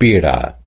pera.